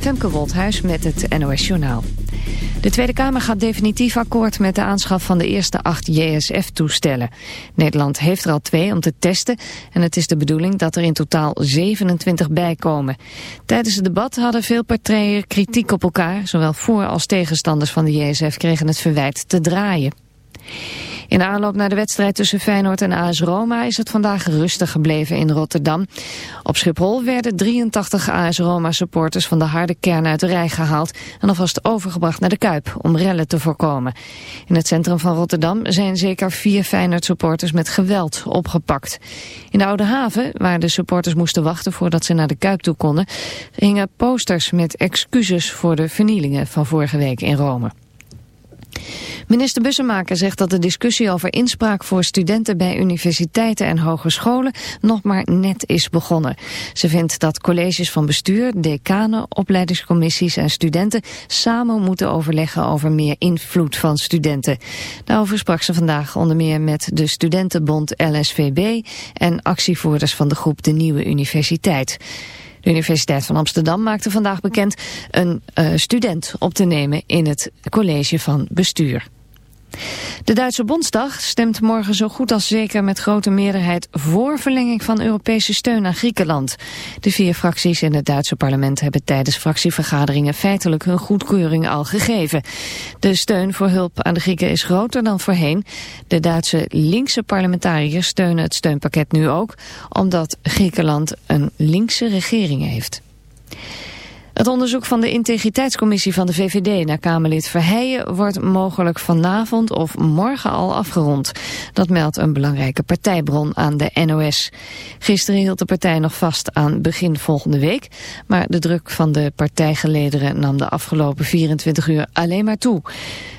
Femke Woldhuis met het NOS Journaal. De Tweede Kamer gaat definitief akkoord met de aanschaf van de eerste acht JSF-toestellen. Nederland heeft er al twee om te testen en het is de bedoeling dat er in totaal 27 bijkomen. Tijdens het debat hadden veel partijen kritiek op elkaar. Zowel voor- als tegenstanders van de JSF kregen het verwijt te draaien. In aanloop naar de wedstrijd tussen Feyenoord en AS Roma is het vandaag rustig gebleven in Rotterdam. Op Schiphol werden 83 AS Roma supporters van de harde kern uit de rij gehaald en alvast overgebracht naar de Kuip om rellen te voorkomen. In het centrum van Rotterdam zijn zeker vier Feyenoord supporters met geweld opgepakt. In de Oude Haven, waar de supporters moesten wachten voordat ze naar de Kuip toe konden, hingen posters met excuses voor de vernielingen van vorige week in Rome. Minister Bussemaker zegt dat de discussie over inspraak voor studenten bij universiteiten en hogescholen nog maar net is begonnen. Ze vindt dat colleges van bestuur, decanen, opleidingscommissies en studenten samen moeten overleggen over meer invloed van studenten. Daarover sprak ze vandaag onder meer met de studentenbond LSVB en actievoerders van de groep De Nieuwe Universiteit. De Universiteit van Amsterdam maakte vandaag bekend een uh, student op te nemen in het college van bestuur. De Duitse Bondsdag stemt morgen zo goed als zeker met grote meerderheid voor verlenging van Europese steun aan Griekenland. De vier fracties in het Duitse parlement hebben tijdens fractievergaderingen feitelijk hun goedkeuring al gegeven. De steun voor hulp aan de Grieken is groter dan voorheen. De Duitse linkse parlementariërs steunen het steunpakket nu ook, omdat Griekenland een linkse regering heeft. Het onderzoek van de integriteitscommissie van de VVD naar Kamerlid Verheijen wordt mogelijk vanavond of morgen al afgerond. Dat meldt een belangrijke partijbron aan de NOS. Gisteren hield de partij nog vast aan begin volgende week, maar de druk van de partijgelederen nam de afgelopen 24 uur alleen maar toe.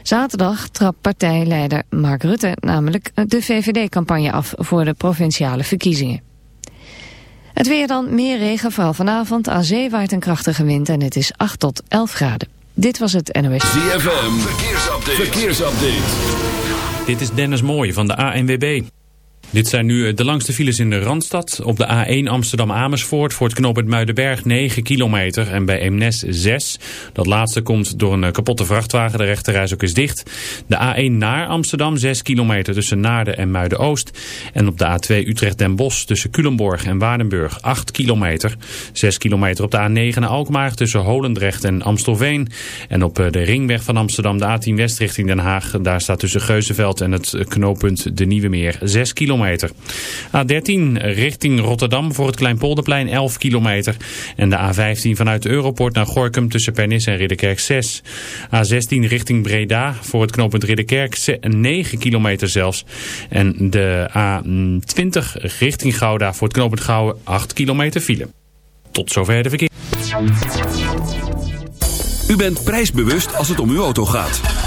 Zaterdag trapt partijleider Mark Rutte namelijk de VVD-campagne af voor de provinciale verkiezingen. Het weer dan, meer regen, vooral vanavond. Aan zee waait een krachtige wind en het is 8 tot 11 graden. Dit was het NOS. ZFM, verkeersupdate. verkeersupdate. Dit is Dennis Mooij van de ANWB. Dit zijn nu de langste files in de Randstad. Op de A1 Amsterdam-Amersfoort voor het knooppunt Muidenberg 9 kilometer en bij Eemnes 6. Dat laatste komt door een kapotte vrachtwagen. De rechterreis ook is dicht. De A1 naar Amsterdam 6 kilometer tussen Naarden en Muiden-Oost. En op de A2 Utrecht-Den Bosch tussen Culemborg en Waardenburg 8 kilometer. 6 kilometer op de A9 naar Alkmaar tussen Holendrecht en Amstelveen. En op de ringweg van Amsterdam de A10 West richting Den Haag. Daar staat tussen Geuzenveld en het knooppunt De Nieuwe Meer 6 kilometer kilometer. A13 richting Rotterdam voor het Kleinpolderplein 11 kilometer. En de A15 vanuit de Europort naar Gorkum tussen Pernis en Ridderkerk 6. A16 richting Breda voor het knooppunt Ridderkerk 9 kilometer zelfs. En de A20 richting Gouda voor het knooppunt Gouwen 8 kilometer file. Tot zover de verkeer. U bent prijsbewust als het om uw auto gaat.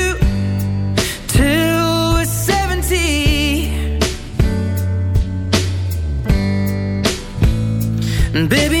Baby,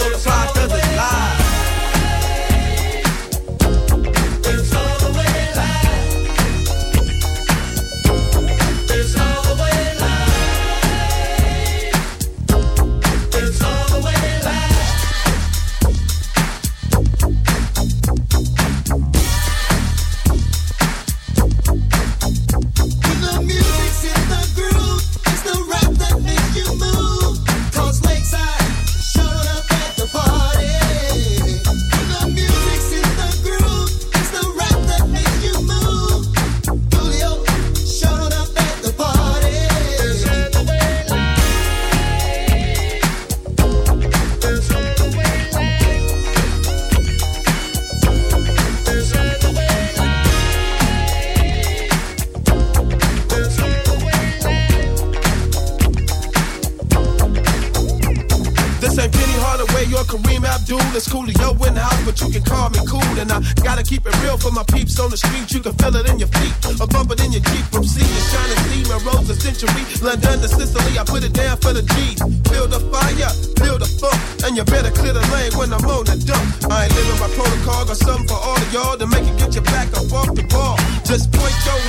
creeps on the street, you can feel it in your feet. A bump it in your Jeep from sea to shining sea. My roads a century, London to Sicily. I put it down for the G's. Build a fire, build a funk, and you better clear the lane when I'm on the dump. I ain't living my protocol, got something for all of y'all to make it get your back up off the ball. Just point your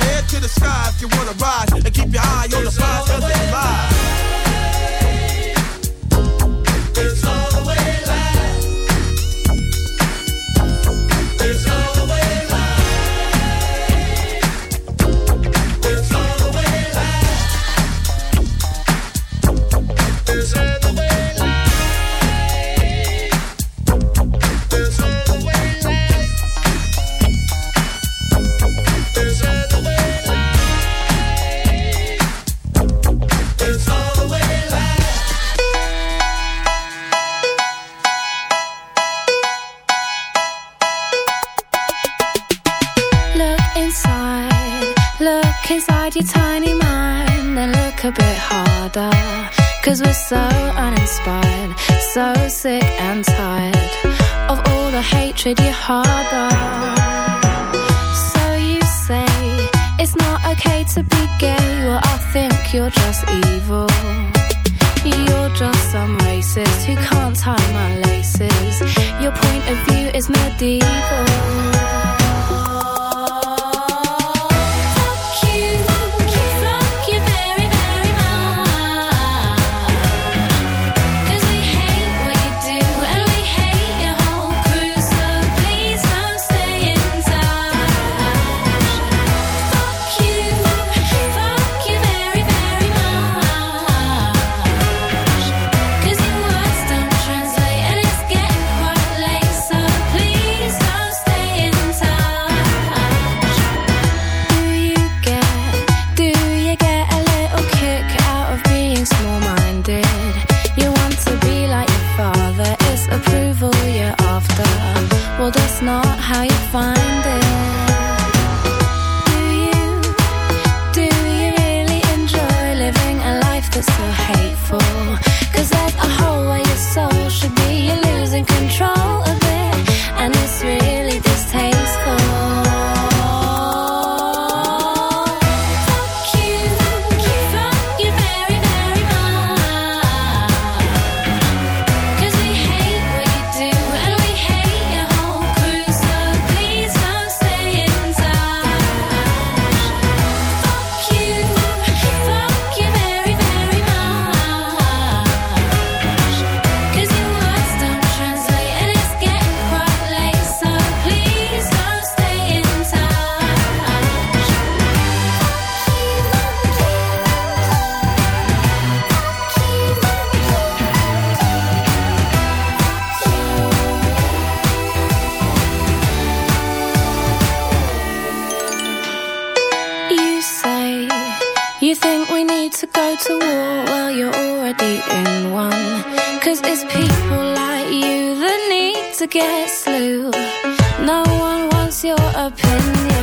Trinity Harbor. So you say it's not okay to be gay. Well, I think you're just evil. Already in one. Cause it's people like you that need to get slew. No one wants your opinion.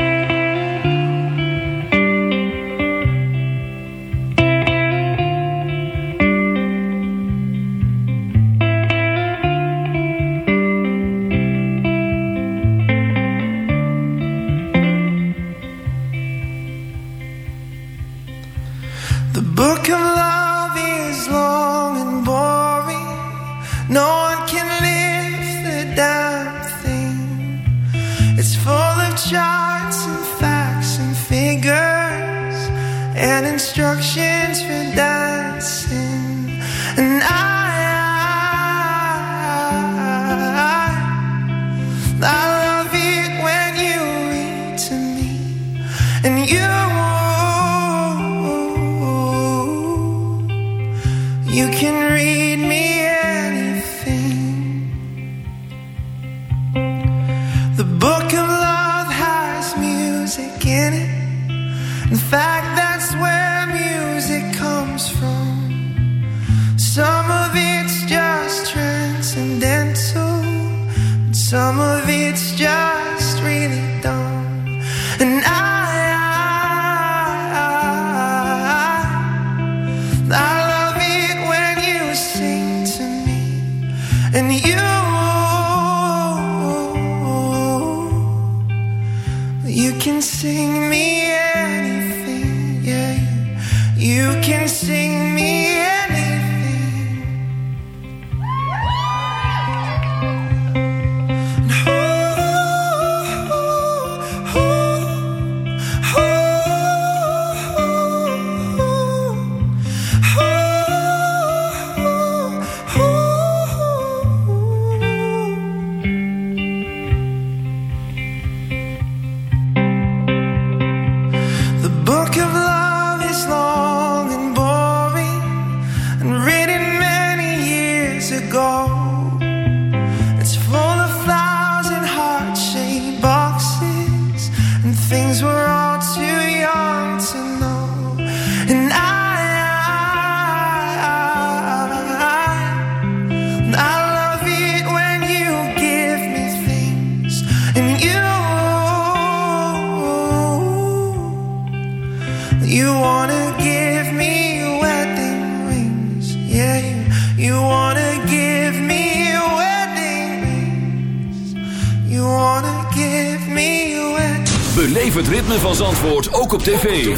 Ook op tv.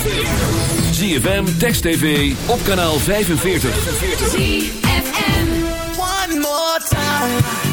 ZFM, Text TV, op kanaal 45. ZFM. One more time.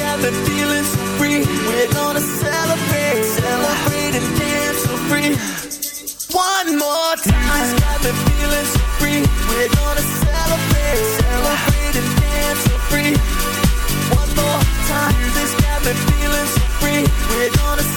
Got me feeling so free. We're gonna celebrate, celebrate and dance free. One more time. Got me feeling so free. We're gonna celebrate, celebrate and dance free. One more time. Got me feeling so free. We're gonna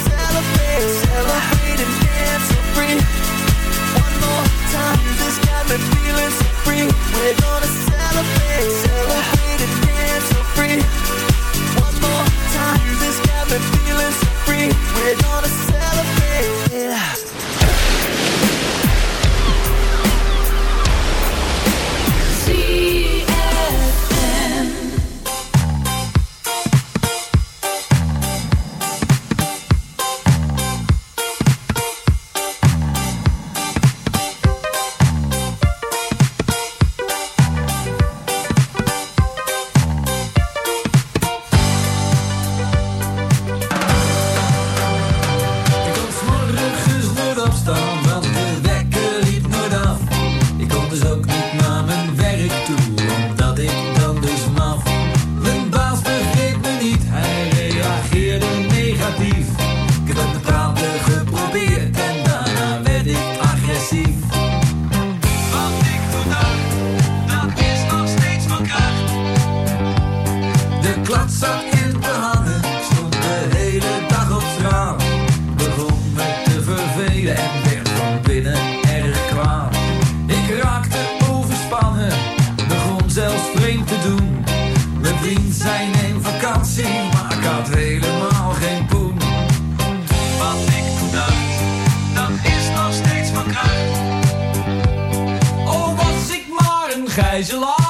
gijzelaar.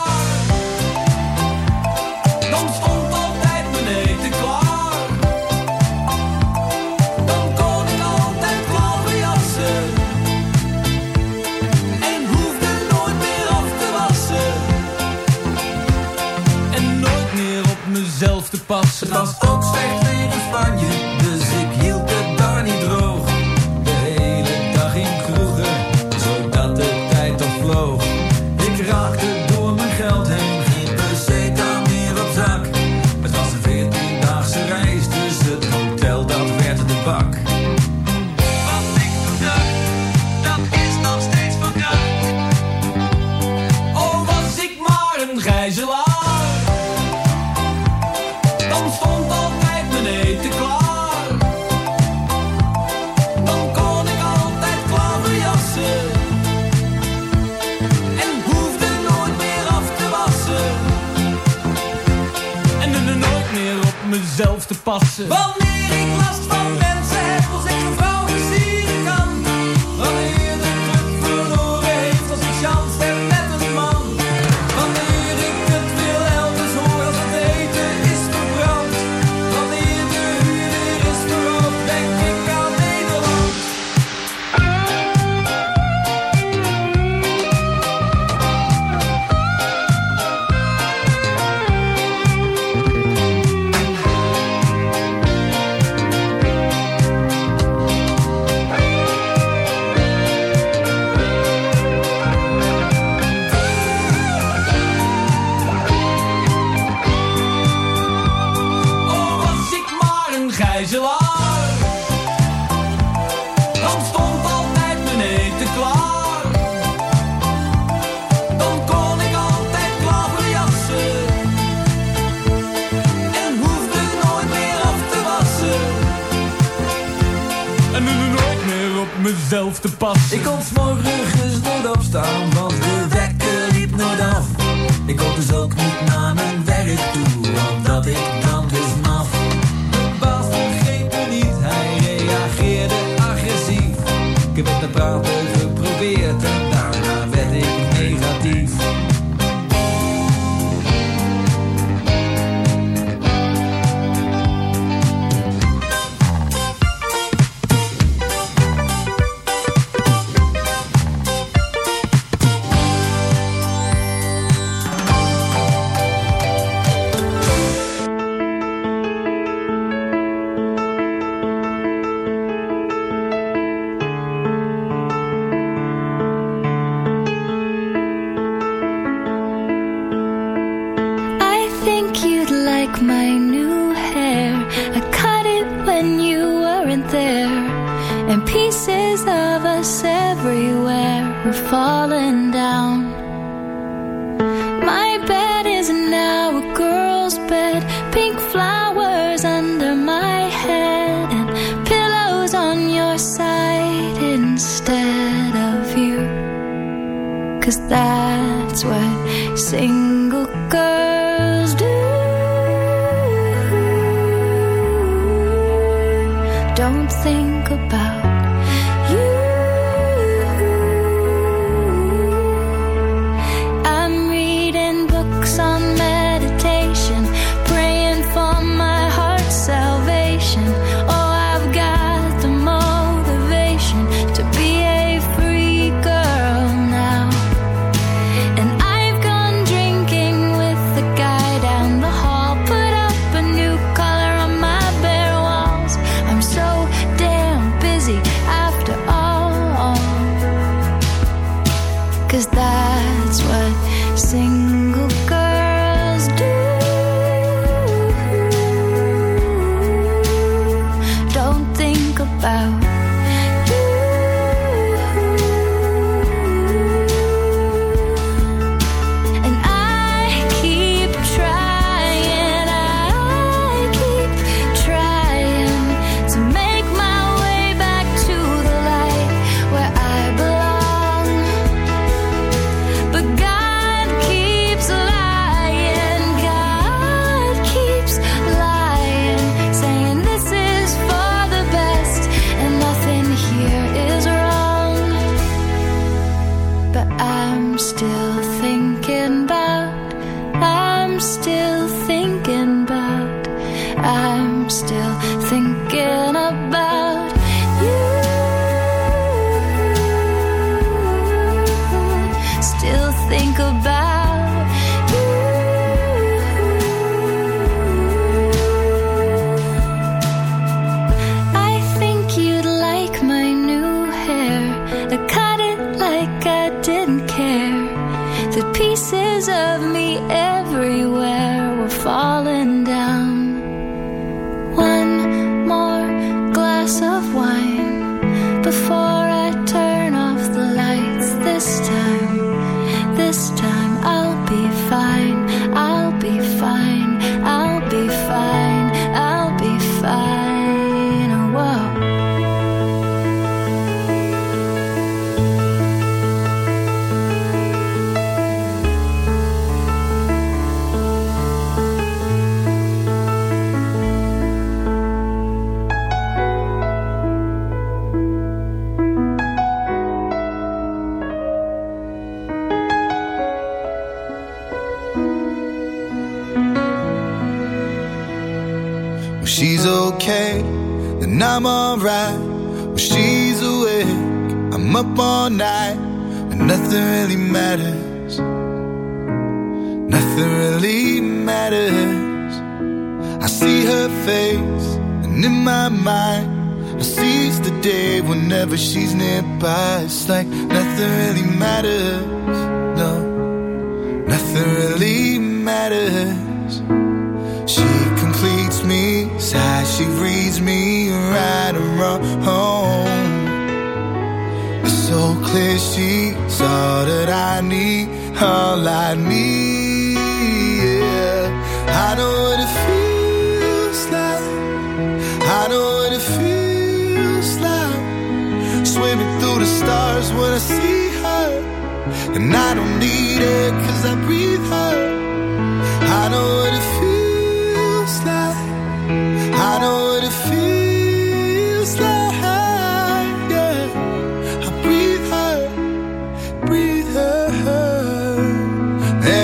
Passen. Dan stond altijd mijn eten klaar. Dan kon ik altijd klaverjassen. En hoefde nooit meer af te wassen. En nu nooit meer op mezelf te passen. Ik kon morgens nooit opstaan, want de wekker liep nooit af. Ik kon dus ook niet naar mijn werk toe, omdat ik je the te praten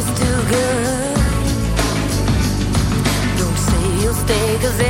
just too good. Don't say you'll stay, cause